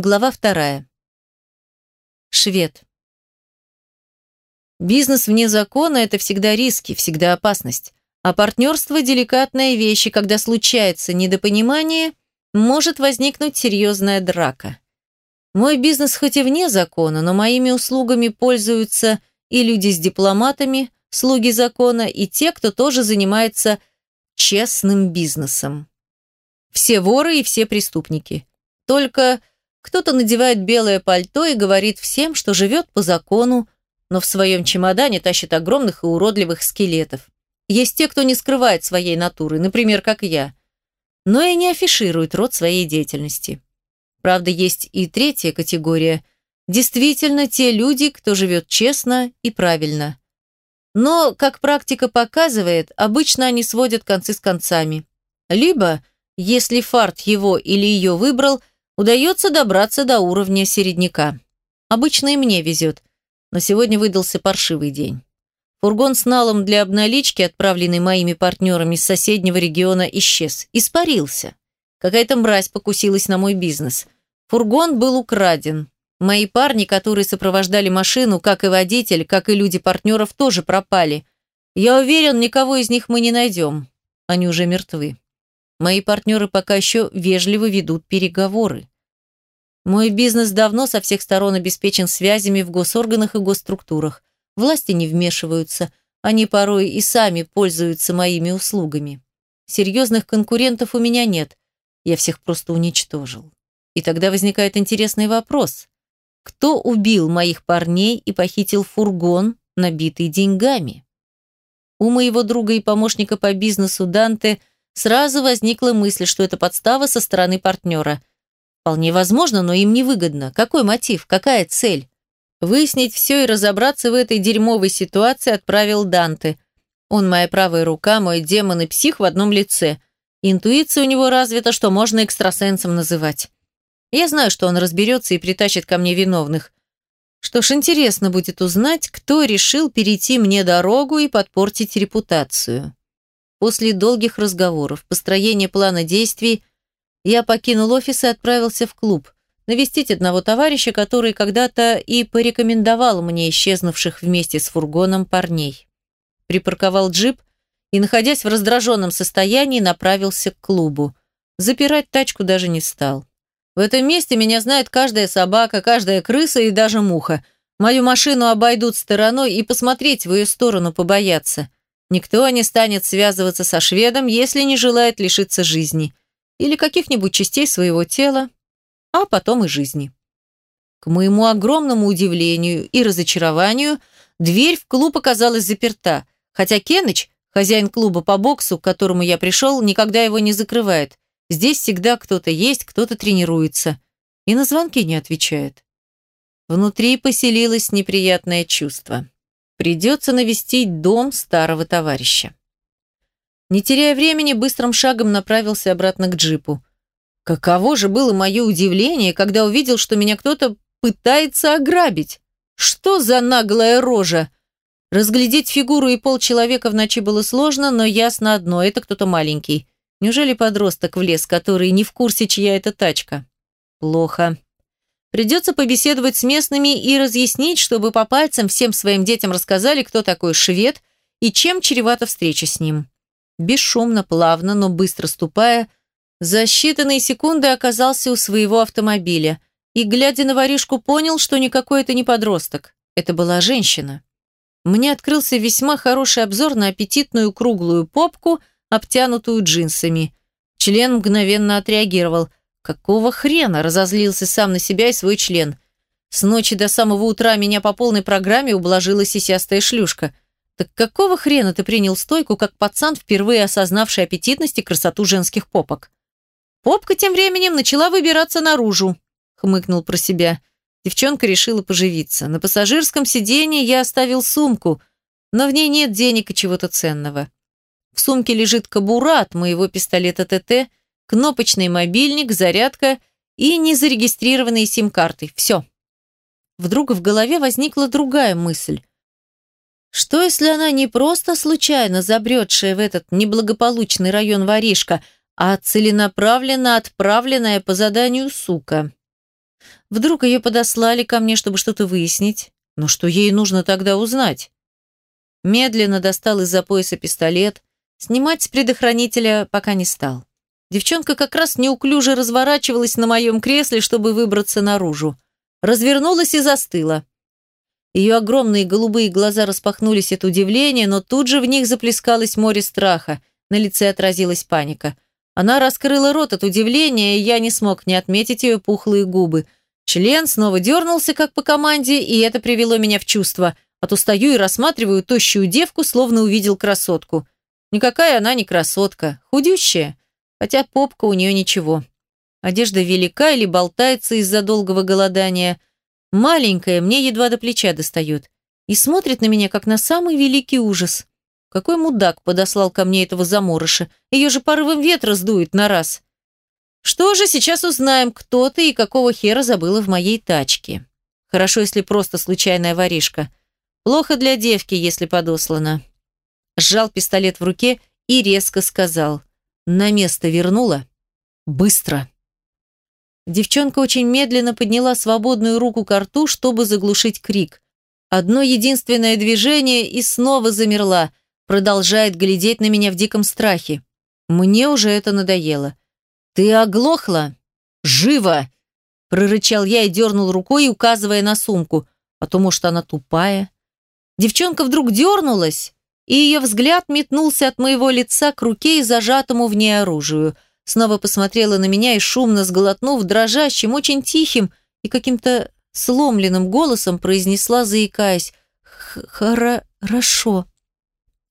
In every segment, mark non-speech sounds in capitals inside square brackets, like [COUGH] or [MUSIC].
Глава вторая. Швед. Бизнес вне закона – это всегда риски, всегда опасность. А партнерство – деликатная вещь, и когда случается недопонимание, может возникнуть серьезная драка. Мой бизнес хоть и вне закона, но моими услугами пользуются и люди с дипломатами, слуги закона, и те, кто тоже занимается честным бизнесом. Все воры и все преступники. Только кто-то надевает белое пальто и говорит всем, что живет по закону, но в своем чемодане тащит огромных и уродливых скелетов. Есть те, кто не скрывает своей натуры, например, как я, но и не афиширует род своей деятельности. Правда, есть и третья категория. Действительно, те люди, кто живет честно и правильно. Но, как практика показывает, обычно они сводят концы с концами. Либо, если фарт его или ее выбрал, удается добраться до уровня середняка. Обычно и мне везет, но сегодня выдался паршивый день. Фургон с налом для обналички, отправленный моими партнерами из соседнего региона, исчез. Испарился. Какая-то мразь покусилась на мой бизнес. Фургон был украден. Мои парни, которые сопровождали машину, как и водитель, как и люди партнеров, тоже пропали. Я уверен, никого из них мы не найдем. Они уже мертвы. Мои партнеры пока еще вежливо ведут переговоры. Мой бизнес давно со всех сторон обеспечен связями в госорганах и госструктурах. Власти не вмешиваются, они порой и сами пользуются моими услугами. Серьезных конкурентов у меня нет, я всех просто уничтожил. И тогда возникает интересный вопрос. Кто убил моих парней и похитил фургон, набитый деньгами? У моего друга и помощника по бизнесу Данте – Сразу возникла мысль, что это подстава со стороны партнера. Вполне возможно, но им невыгодно. Какой мотив? Какая цель? Выяснить все и разобраться в этой дерьмовой ситуации отправил Данте. Он моя правая рука, мой демон и псих в одном лице. Интуиция у него развита, что можно экстрасенсом называть. Я знаю, что он разберется и притащит ко мне виновных. Что ж, интересно будет узнать, кто решил перейти мне дорогу и подпортить репутацию. После долгих разговоров, построения плана действий, я покинул офис и отправился в клуб, навестить одного товарища, который когда-то и порекомендовал мне исчезнувших вместе с фургоном парней. Припарковал джип и, находясь в раздраженном состоянии, направился к клубу. Запирать тачку даже не стал. В этом месте меня знает каждая собака, каждая крыса и даже муха. Мою машину обойдут стороной и посмотреть в ее сторону побоятся. Никто не станет связываться со шведом, если не желает лишиться жизни или каких-нибудь частей своего тела, а потом и жизни. К моему огромному удивлению и разочарованию, дверь в клуб оказалась заперта, хотя Кеныч, хозяин клуба по боксу, к которому я пришел, никогда его не закрывает. Здесь всегда кто-то есть, кто-то тренируется. И на звонки не отвечает. Внутри поселилось неприятное чувство. Придется навестить дом старого товарища. Не теряя времени, быстрым шагом направился обратно к джипу. Каково же было мое удивление, когда увидел, что меня кто-то пытается ограбить. Что за наглая рожа? Разглядеть фигуру и пол человека в ночи было сложно, но ясно одно – это кто-то маленький. Неужели подросток в лес, который не в курсе, чья это тачка? Плохо. Придется побеседовать с местными и разъяснить, чтобы по пальцам всем своим детям рассказали, кто такой швед и чем чревата встреча с ним. Бесшумно, плавно, но быстро ступая, за считанные секунды оказался у своего автомобиля и, глядя на воришку, понял, что никакой это не подросток. Это была женщина. Мне открылся весьма хороший обзор на аппетитную круглую попку, обтянутую джинсами. Член мгновенно отреагировал – Какого хрена разозлился сам на себя и свой член? С ночи до самого утра меня по полной программе ублажила сисястая шлюшка. Так какого хрена ты принял стойку, как пацан, впервые осознавший аппетитность и красоту женских попок? Попка тем временем начала выбираться наружу, хмыкнул про себя. Девчонка решила поживиться. На пассажирском сиденье я оставил сумку, но в ней нет денег и чего-то ценного. В сумке лежит кобура от моего пистолета ТТ, кнопочный мобильник, зарядка и незарегистрированные сим-карты. Все. Вдруг в голове возникла другая мысль. Что, если она не просто случайно забретшая в этот неблагополучный район воришка, а целенаправленно отправленная по заданию сука? Вдруг ее подослали ко мне, чтобы что-то выяснить? Но что ей нужно тогда узнать? Медленно достал из-за пояса пистолет, снимать с предохранителя пока не стал. Девчонка как раз неуклюже разворачивалась на моем кресле, чтобы выбраться наружу. Развернулась и застыла. Ее огромные голубые глаза распахнулись от удивления, но тут же в них заплескалось море страха. На лице отразилась паника. Она раскрыла рот от удивления, и я не смог не отметить ее пухлые губы. Член снова дернулся, как по команде, и это привело меня в чувство. От устаю и рассматриваю тощую девку, словно увидел красотку. Никакая она не красотка, худющая, хотя попка у нее ничего. Одежда велика или болтается из-за долгого голодания – Маленькая, мне едва до плеча достает. И смотрит на меня, как на самый великий ужас. Какой мудак подослал ко мне этого заморыша? Ее же порывом ветра сдует на раз. Что же, сейчас узнаем, кто ты и какого хера забыла в моей тачке. Хорошо, если просто случайная воришка. Плохо для девки, если подослана. Сжал пистолет в руке и резко сказал. На место вернула? Быстро. Девчонка очень медленно подняла свободную руку к рту, чтобы заглушить крик. Одно единственное движение и снова замерла, продолжает глядеть на меня в диком страхе. Мне уже это надоело. «Ты оглохла? Живо!» Прорычал я и дернул рукой, указывая на сумку. А то, может, она тупая. Девчонка вдруг дернулась, и ее взгляд метнулся от моего лица к руке и зажатому в ней оружию – снова посмотрела на меня и, шумно сглотнув, дрожащим, очень тихим и каким-то сломленным голосом произнесла, заикаясь, «Хорошо».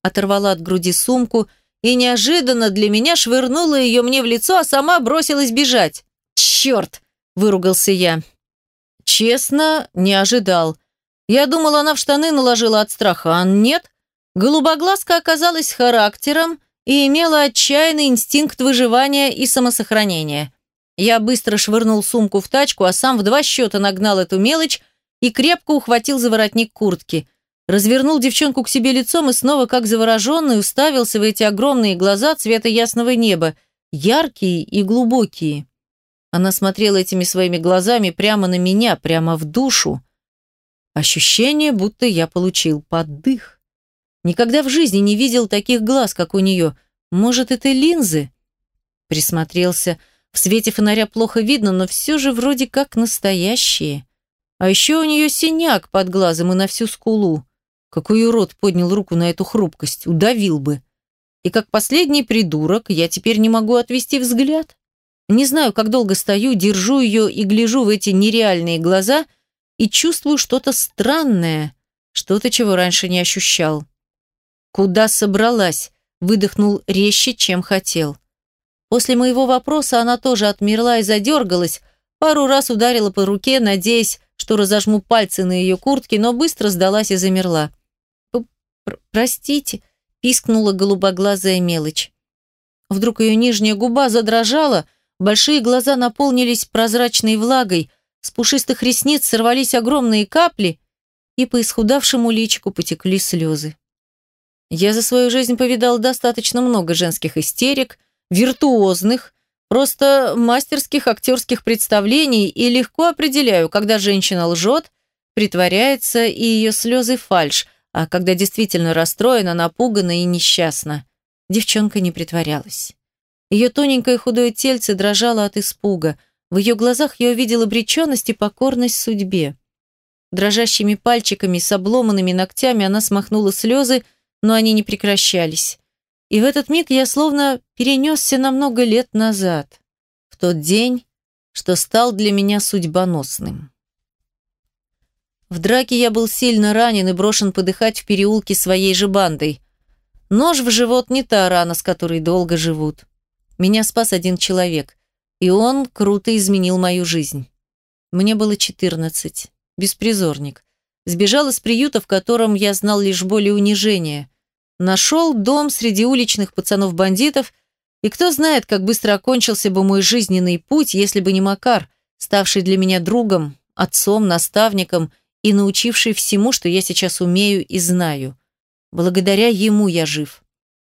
Оторвала от груди сумку и неожиданно для меня швырнула ее мне в лицо, а сама бросилась бежать. «Черт!» – выругался я. Честно, не ожидал. Я думал, она в штаны наложила от страха, а нет. Голубоглазка оказалась характером и имела отчаянный инстинкт выживания и самосохранения. Я быстро швырнул сумку в тачку, а сам в два счета нагнал эту мелочь и крепко ухватил за воротник куртки. Развернул девчонку к себе лицом и снова, как завороженный, уставился в эти огромные глаза цвета ясного неба, яркие и глубокие. Она смотрела этими своими глазами прямо на меня, прямо в душу. Ощущение, будто я получил поддых. Никогда в жизни не видел таких глаз, как у нее. Может, это линзы? Присмотрелся. В свете фонаря плохо видно, но все же вроде как настоящие. А еще у нее синяк под глазом и на всю скулу. Какой урод поднял руку на эту хрупкость, удавил бы. И как последний придурок, я теперь не могу отвести взгляд. Не знаю, как долго стою, держу ее и гляжу в эти нереальные глаза и чувствую что-то странное, что-то, чего раньше не ощущал. «Куда собралась?» – выдохнул резче, чем хотел. После моего вопроса она тоже отмерла и задергалась, пару раз ударила по руке, надеясь, что разожму пальцы на ее куртке, но быстро сдалась и замерла. «Простите», – пискнула голубоглазая мелочь. Вдруг ее нижняя губа задрожала, большие глаза наполнились прозрачной влагой, с пушистых ресниц сорвались огромные капли, и по исхудавшему личику потекли слезы. Я за свою жизнь повидал достаточно много женских истерик, виртуозных, просто мастерских актерских представлений и легко определяю, когда женщина лжет, притворяется и ее слезы фальшь, а когда действительно расстроена, напугана и несчастна. Девчонка не притворялась. Ее тоненькое худое тельце дрожало от испуга. В ее глазах я увидел обреченность и покорность судьбе. Дрожащими пальчиками с обломанными ногтями она смахнула слезы, но они не прекращались. И в этот миг я словно перенесся на много лет назад, в тот день, что стал для меня судьбоносным. В драке я был сильно ранен и брошен подыхать в переулке своей же бандой. Нож в живот не та рана, с которой долго живут. Меня спас один человек, и он круто изменил мою жизнь. Мне было 14, беспризорник. Сбежал из приюта, в котором я знал лишь боль и унижение. Нашел дом среди уличных пацанов-бандитов, и кто знает, как быстро окончился бы мой жизненный путь, если бы не Макар, ставший для меня другом, отцом, наставником и научивший всему, что я сейчас умею и знаю. Благодаря ему я жив.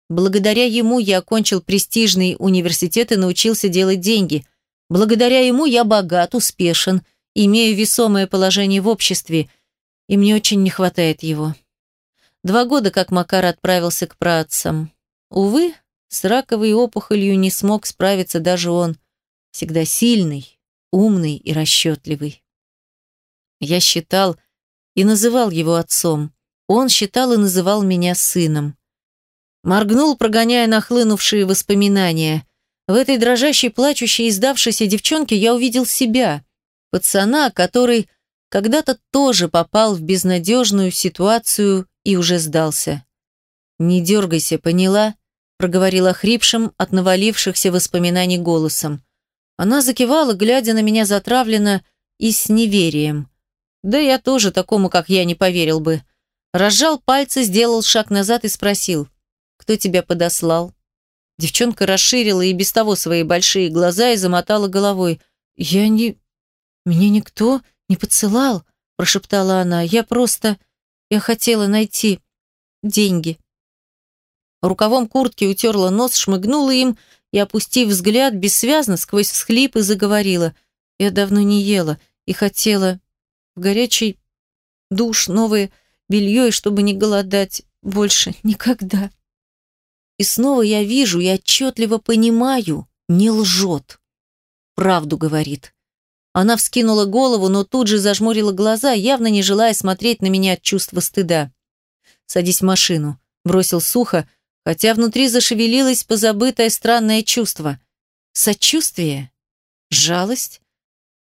Благодаря ему я окончил престижный университет и научился делать деньги. Благодаря ему я богат, успешен имею весомое положение в обществе, и мне очень не хватает его. Два года, как Макар отправился к праотцам. Увы, с раковой опухолью не смог справиться даже он, всегда сильный, умный и расчетливый. Я считал и называл его отцом. Он считал и называл меня сыном. Моргнул, прогоняя нахлынувшие воспоминания. В этой дрожащей, плачущей, издавшейся девчонке я увидел себя, пацана, который когда-то тоже попал в безнадежную ситуацию и уже сдался. «Не дергайся, поняла?» проговорила хрипшим от навалившихся воспоминаний голосом. Она закивала, глядя на меня затравленно и с неверием. Да я тоже такому, как я, не поверил бы. Разжал пальцы, сделал шаг назад и спросил, «Кто тебя подослал?» Девчонка расширила и без того свои большие глаза и замотала головой. «Я не... Меня никто не поцелал», прошептала она. «Я просто... Я хотела найти деньги». Рукавом куртки утерла нос, шмыгнула им и, опустив взгляд, бессвязно сквозь всхлипы заговорила. «Я давно не ела и хотела в горячий душ, новое белье, и чтобы не голодать больше [LAUGHS] никогда». И снова я вижу и отчетливо понимаю, не лжет. Правду говорит. Она вскинула голову, но тут же зажмурила глаза, явно не желая смотреть на меня от чувства стыда. «Садись в машину», — бросил сухо, хотя внутри зашевелилось позабытое странное чувство. Сочувствие? Жалость?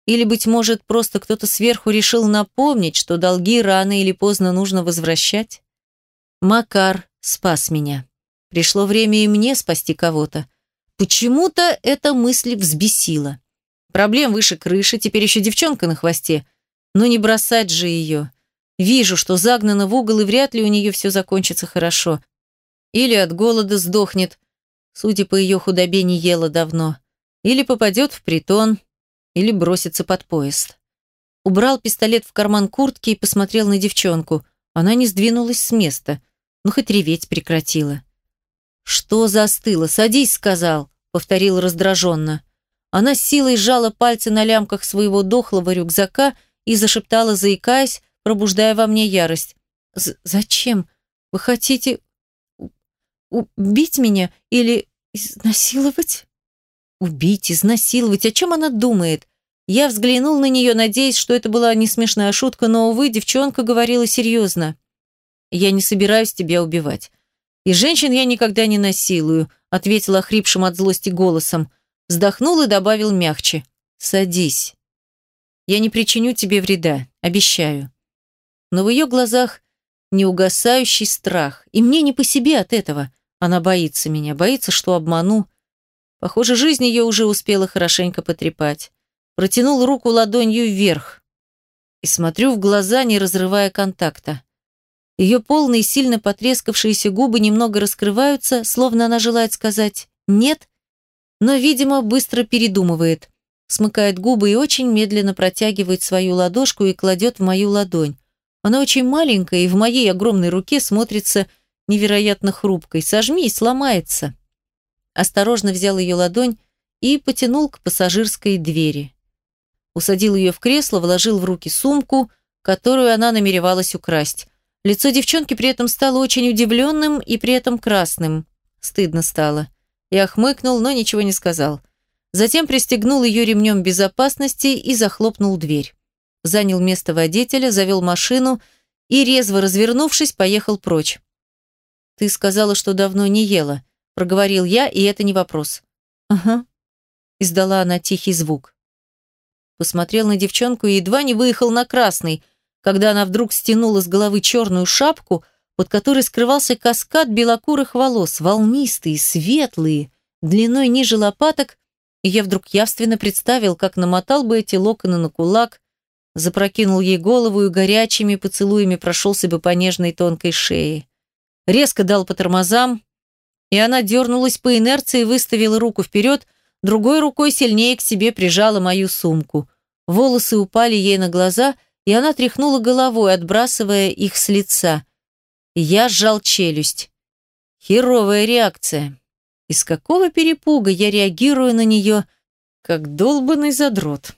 Или, быть может, просто кто-то сверху решил напомнить, что долги рано или поздно нужно возвращать? Макар спас меня. Пришло время и мне спасти кого-то. Почему-то эта мысль взбесила. Проблем выше крыши, теперь еще девчонка на хвосте. Но не бросать же ее. Вижу, что загнана в угол, и вряд ли у нее все закончится хорошо. Или от голода сдохнет, судя по ее худобе, не ела давно. Или попадет в притон, или бросится под поезд. Убрал пистолет в карман куртки и посмотрел на девчонку. Она не сдвинулась с места, но хоть реветь прекратила. «Что застыло? Садись», — сказал, — повторил раздраженно. Она силой сжала пальцы на лямках своего дохлого рюкзака и зашептала, заикаясь, пробуждая во мне ярость. «Зачем? Вы хотите Убить меня или изнасиловать? Убить, изнасиловать. О чем она думает? Я взглянул на нее, надеясь, что это была не смешная шутка, но, увы, девчонка говорила серьезно. «Я не собираюсь тебя убивать. И женщин я никогда не насилую», ответила хрипшим от злости голосом. Вздохнул и добавил мягче. «Садись. Я не причиню тебе вреда, обещаю». Но в ее глазах неугасающий страх, и мне не по себе от этого. Она боится меня, боится, что обману. Похоже, жизнь ее уже успела хорошенько потрепать. Протянул руку ладонью вверх и смотрю в глаза, не разрывая контакта. Ее полные, сильно потрескавшиеся губы немного раскрываются, словно она желает сказать «нет», но, видимо, быстро передумывает. Смыкает губы и очень медленно протягивает свою ладошку и кладет в мою ладонь. Она очень маленькая и в моей огромной руке смотрится невероятно хрупкой. Сожми и сломается. Осторожно взял ее ладонь и потянул к пассажирской двери. Усадил ее в кресло, вложил в руки сумку, которую она намеревалась украсть. Лицо девчонки при этом стало очень удивленным и при этом красным. Стыдно стало. Я хмыкнул, но ничего не сказал. Затем пристегнул ее ремнем безопасности и захлопнул дверь. Занял место водителя, завел машину и, резво развернувшись, поехал прочь. «Ты сказала, что давно не ела», – проговорил я, и это не вопрос. «Ага», – издала она тихий звук. Посмотрел на девчонку и едва не выехал на красный, когда она вдруг стянула с головы черную шапку, под которой скрывался каскад белокурых волос, волнистые, светлые, длиной ниже лопаток, и я вдруг явственно представил, как намотал бы эти локоны на кулак, запрокинул ей голову и горячими поцелуями прошелся бы по нежной тонкой шее резко дал по тормозам, и она дернулась по инерции, выставила руку вперед, другой рукой сильнее к себе прижала мою сумку. Волосы упали ей на глаза, и она тряхнула головой, отбрасывая их с лица. Я сжал челюсть. Херовая реакция. Из какого перепуга я реагирую на нее, как долбанный задрот.